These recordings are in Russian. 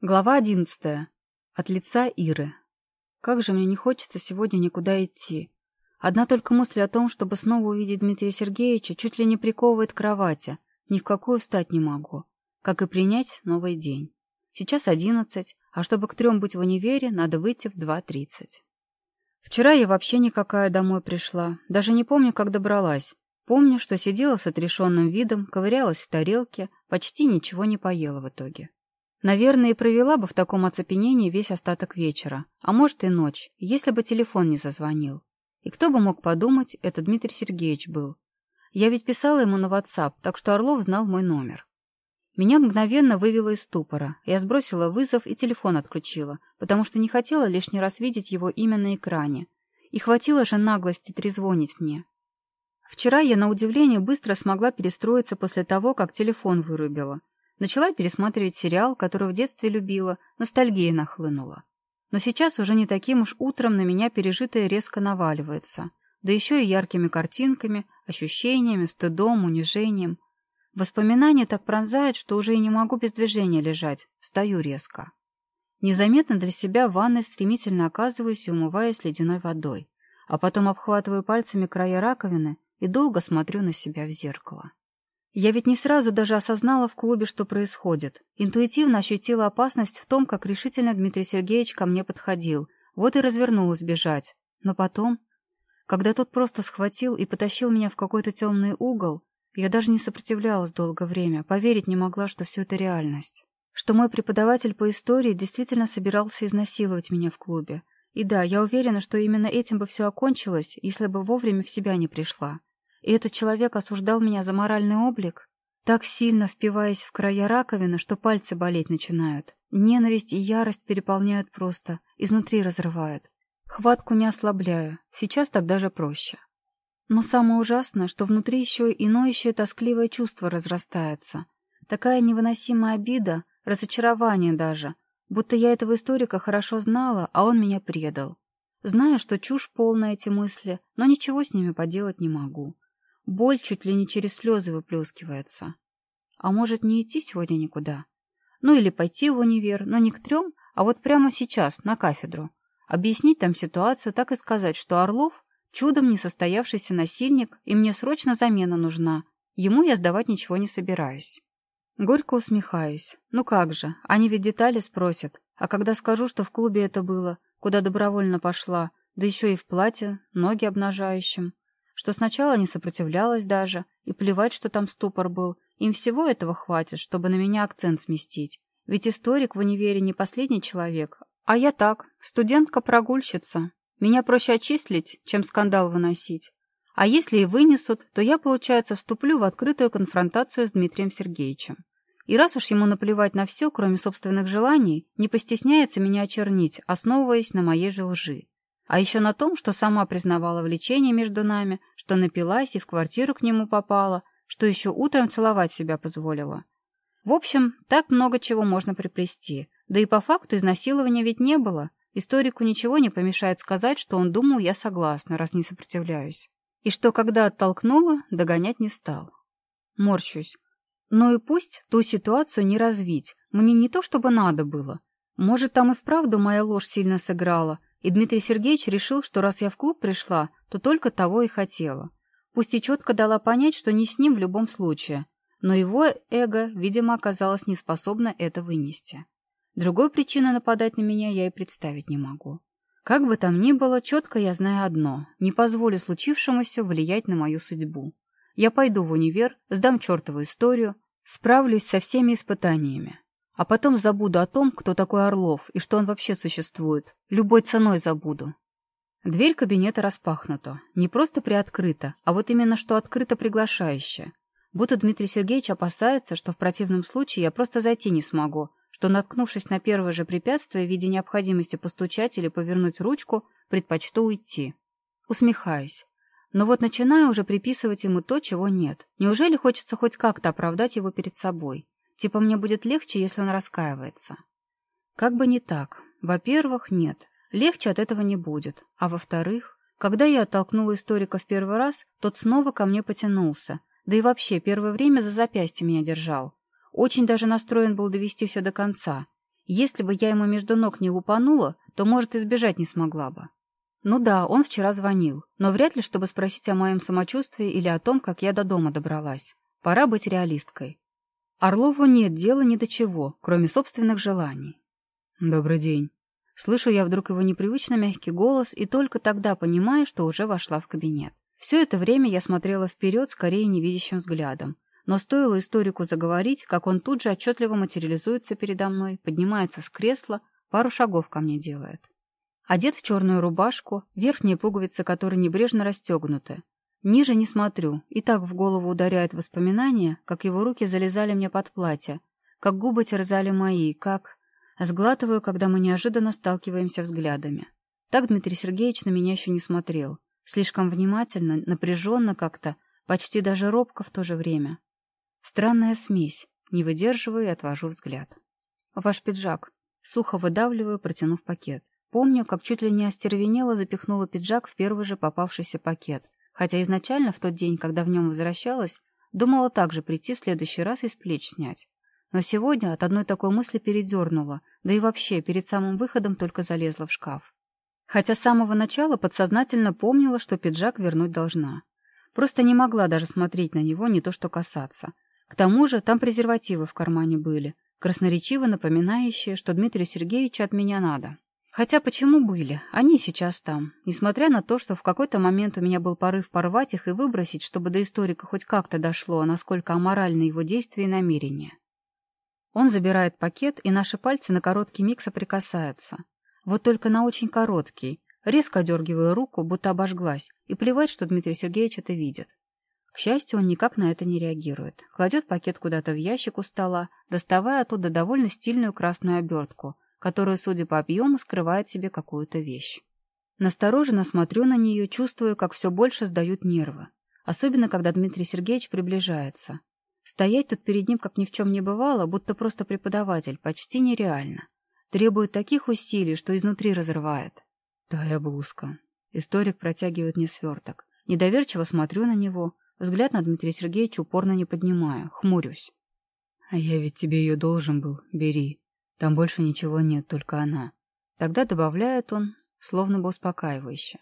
Глава одиннадцатая. От лица Иры. Как же мне не хочется сегодня никуда идти. Одна только мысль о том, чтобы снова увидеть Дмитрия Сергеевича, чуть ли не приковывает к кровати. Ни в какую встать не могу. Как и принять новый день. Сейчас одиннадцать, а чтобы к трем быть в универе, надо выйти в два тридцать. Вчера я вообще никакая домой пришла. Даже не помню, как добралась. Помню, что сидела с отрешенным видом, ковырялась в тарелке, почти ничего не поела в итоге. Наверное, и провела бы в таком оцепенении весь остаток вечера, а может и ночь, если бы телефон не зазвонил. И кто бы мог подумать, это Дмитрий Сергеевич был. Я ведь писала ему на WhatsApp, так что Орлов знал мой номер. Меня мгновенно вывело из ступора. Я сбросила вызов и телефон отключила, потому что не хотела лишний раз видеть его имя на экране. И хватило же наглости трезвонить мне. Вчера я, на удивление, быстро смогла перестроиться после того, как телефон вырубила. Начала пересматривать сериал, который в детстве любила, ностальгия нахлынула. Но сейчас уже не таким уж утром на меня пережитое резко наваливается. Да еще и яркими картинками, ощущениями, стыдом, унижением. Воспоминания так пронзают, что уже и не могу без движения лежать, встаю резко. Незаметно для себя в ванной стремительно оказываюсь и умываюсь ледяной водой, а потом обхватываю пальцами края раковины и долго смотрю на себя в зеркало. Я ведь не сразу даже осознала в клубе, что происходит. Интуитивно ощутила опасность в том, как решительно Дмитрий Сергеевич ко мне подходил. Вот и развернулась бежать. Но потом, когда тот просто схватил и потащил меня в какой-то темный угол, я даже не сопротивлялась долгое время, поверить не могла, что все это реальность. Что мой преподаватель по истории действительно собирался изнасиловать меня в клубе. И да, я уверена, что именно этим бы все окончилось, если бы вовремя в себя не пришла. И этот человек осуждал меня за моральный облик, так сильно впиваясь в края раковины, что пальцы болеть начинают. Ненависть и ярость переполняют просто, изнутри разрывают. Хватку не ослабляю, сейчас так даже проще. Но самое ужасное, что внутри еще и ноющее тоскливое чувство разрастается. Такая невыносимая обида, разочарование даже, будто я этого историка хорошо знала, а он меня предал. Знаю, что чушь полная эти мысли, но ничего с ними поделать не могу. Боль чуть ли не через слезы выплескивается. А может, не идти сегодня никуда? Ну или пойти в универ, но не к трем, а вот прямо сейчас, на кафедру. Объяснить там ситуацию, так и сказать, что Орлов — чудом несостоявшийся насильник, и мне срочно замена нужна. Ему я сдавать ничего не собираюсь. Горько усмехаюсь. Ну как же, они ведь детали спросят. А когда скажу, что в клубе это было, куда добровольно пошла, да еще и в платье, ноги обнажающим, что сначала не сопротивлялась даже, и плевать, что там ступор был. Им всего этого хватит, чтобы на меня акцент сместить. Ведь историк в универе не последний человек, а я так, студентка-прогульщица. Меня проще отчислить, чем скандал выносить. А если и вынесут, то я, получается, вступлю в открытую конфронтацию с Дмитрием Сергеевичем. И раз уж ему наплевать на все, кроме собственных желаний, не постесняется меня очернить, основываясь на моей же лжи. А еще на том, что сама признавала влечение между нами, что напилась и в квартиру к нему попала, что еще утром целовать себя позволила. В общем, так много чего можно приплести. Да и по факту изнасилования ведь не было. Историку ничего не помешает сказать, что он думал, я согласна, раз не сопротивляюсь. И что, когда оттолкнула, догонять не стал. Морщусь. Ну и пусть ту ситуацию не развить. Мне не то, чтобы надо было. Может, там и вправду моя ложь сильно сыграла, и Дмитрий Сергеевич решил, что раз я в клуб пришла, то только того и хотела. Пусть и четко дала понять, что не с ним в любом случае, но его эго, видимо, оказалось неспособно это вынести. Другой причины нападать на меня я и представить не могу. Как бы там ни было, четко я знаю одно — не позволю случившемуся влиять на мою судьбу. Я пойду в универ, сдам чертову историю, справлюсь со всеми испытаниями. А потом забуду о том, кто такой Орлов и что он вообще существует. Любой ценой забуду. Дверь кабинета распахнута. Не просто приоткрыта, а вот именно что открыто приглашающая. Будто Дмитрий Сергеевич опасается, что в противном случае я просто зайти не смогу, что, наткнувшись на первое же препятствие в виде необходимости постучать или повернуть ручку, предпочту уйти. Усмехаюсь. Но вот начинаю уже приписывать ему то, чего нет. Неужели хочется хоть как-то оправдать его перед собой? Типа мне будет легче, если он раскаивается. Как бы не так. Во-первых, нет. Легче от этого не будет. А во-вторых, когда я оттолкнула историка в первый раз, тот снова ко мне потянулся. Да и вообще, первое время за запястье меня держал. Очень даже настроен был довести все до конца. Если бы я ему между ног не лупанула, то, может, избежать не смогла бы. Ну да, он вчера звонил, но вряд ли, чтобы спросить о моем самочувствии или о том, как я до дома добралась. Пора быть реалисткой. Орлову нет дела ни до чего, кроме собственных желаний. «Добрый день». Слышу я вдруг его непривычно мягкий голос и только тогда понимаю, что уже вошла в кабинет. Все это время я смотрела вперед, скорее невидящим взглядом. Но стоило историку заговорить, как он тут же отчетливо материализуется передо мной, поднимается с кресла, пару шагов ко мне делает. Одет в черную рубашку, верхние пуговицы которой небрежно расстегнуты. Ниже не смотрю, и так в голову ударяет воспоминания, как его руки залезали мне под платье, как губы терзали мои, как... Сглатываю, когда мы неожиданно сталкиваемся взглядами. Так Дмитрий Сергеевич на меня еще не смотрел. Слишком внимательно, напряженно как-то, почти даже робко в то же время. Странная смесь. Не выдерживаю и отвожу взгляд. «Ваш пиджак». Сухо выдавливаю, протянув пакет. Помню, как чуть ли не остервенело запихнула пиджак в первый же попавшийся пакет, хотя изначально в тот день, когда в нем возвращалась, думала также прийти в следующий раз и с плеч снять. Но сегодня от одной такой мысли передернула, да и вообще перед самым выходом только залезла в шкаф. Хотя с самого начала подсознательно помнила, что пиджак вернуть должна. Просто не могла даже смотреть на него, не то что касаться. К тому же там презервативы в кармане были, красноречиво напоминающие, что Дмитрию Сергеевичу от меня надо. Хотя почему были? Они сейчас там. Несмотря на то, что в какой-то момент у меня был порыв порвать их и выбросить, чтобы до историка хоть как-то дошло, насколько аморальны его действия и намерения. Он забирает пакет, и наши пальцы на короткий миг соприкасаются. Вот только на очень короткий. Резко дергиваю руку, будто обожглась, и плевать, что Дмитрий Сергеевич это видит. К счастью, он никак на это не реагирует. Кладет пакет куда-то в ящик у стола, доставая оттуда довольно стильную красную обертку, которая, судя по объему, скрывает себе какую-то вещь. Настороженно смотрю на нее, чувствую, как все больше сдают нервы. Особенно, когда Дмитрий Сергеевич приближается. Стоять тут перед ним, как ни в чем не бывало, будто просто преподаватель, почти нереально. Требует таких усилий, что изнутри разрывает. Твоя блузка. Историк протягивает мне сверток. Недоверчиво смотрю на него. Взгляд на Дмитрия Сергеевича упорно не поднимаю. Хмурюсь. А я ведь тебе ее должен был. Бери. Там больше ничего нет, только она. Тогда добавляет он, словно бы успокаивающе.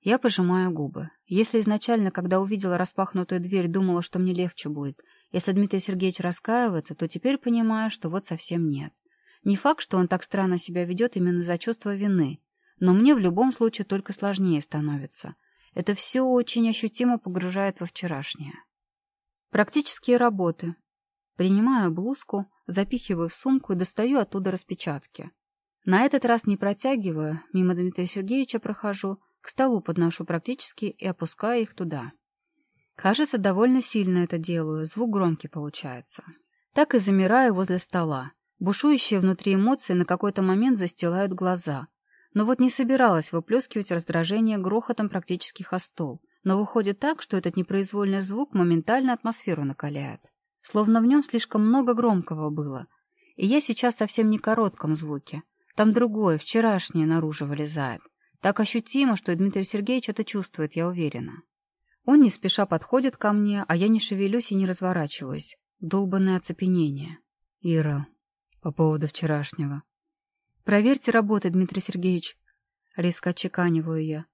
Я пожимаю губы. Если изначально, когда увидела распахнутую дверь, думала, что мне легче будет, если Дмитрий Сергеевич раскаивается, то теперь понимаю, что вот совсем нет. Не факт, что он так странно себя ведет именно за чувство вины, но мне в любом случае только сложнее становится. Это все очень ощутимо погружает во вчерашнее. Практические работы. Принимаю блузку, запихиваю в сумку и достаю оттуда распечатки. На этот раз не протягиваю, мимо Дмитрия Сергеевича прохожу, к столу подношу практически и опускаю их туда. Кажется, довольно сильно это делаю, звук громкий получается. Так и замираю возле стола. Бушующие внутри эмоции на какой-то момент застилают глаза. Но вот не собиралась выплескивать раздражение грохотом практически о стол. Но выходит так, что этот непроизвольный звук моментально атмосферу накаляет. Словно в нем слишком много громкого было. И я сейчас совсем не коротком звуке. Там другое, вчерашнее наружу вылезает. Так ощутимо, что и Дмитрий Сергеевич это чувствует, я уверена. Он не спеша подходит ко мне, а я не шевелюсь и не разворачиваюсь. Долбанное оцепенение. Ира, по поводу вчерашнего. «Проверьте работы, Дмитрий Сергеевич», — резко отчеканиваю я.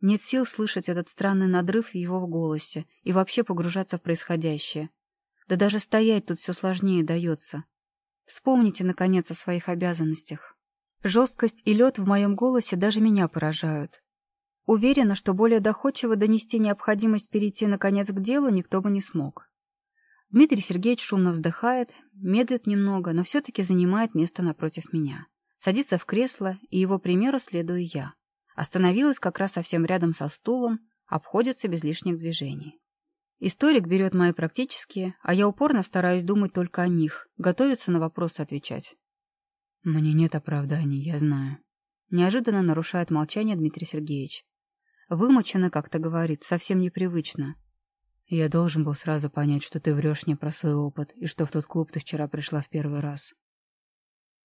Нет сил слышать этот странный надрыв его голосе и вообще погружаться в происходящее. Да даже стоять тут все сложнее дается. Вспомните, наконец, о своих обязанностях. Жесткость и лед в моем голосе даже меня поражают. Уверена, что более доходчиво донести необходимость перейти, наконец, к делу никто бы не смог. Дмитрий Сергеевич шумно вздыхает, медлит немного, но все-таки занимает место напротив меня. Садится в кресло, и его примеру следую я. Остановилась как раз совсем рядом со стулом, обходится без лишних движений. Историк берет мои практические, а я упорно стараюсь думать только о них, готовиться на вопросы отвечать. «Мне нет оправданий, я знаю». Неожиданно нарушает молчание Дмитрий Сергеевич. Вымученно как-то говорит, совсем непривычно. Я должен был сразу понять, что ты врешь мне про свой опыт и что в тот клуб ты вчера пришла в первый раз.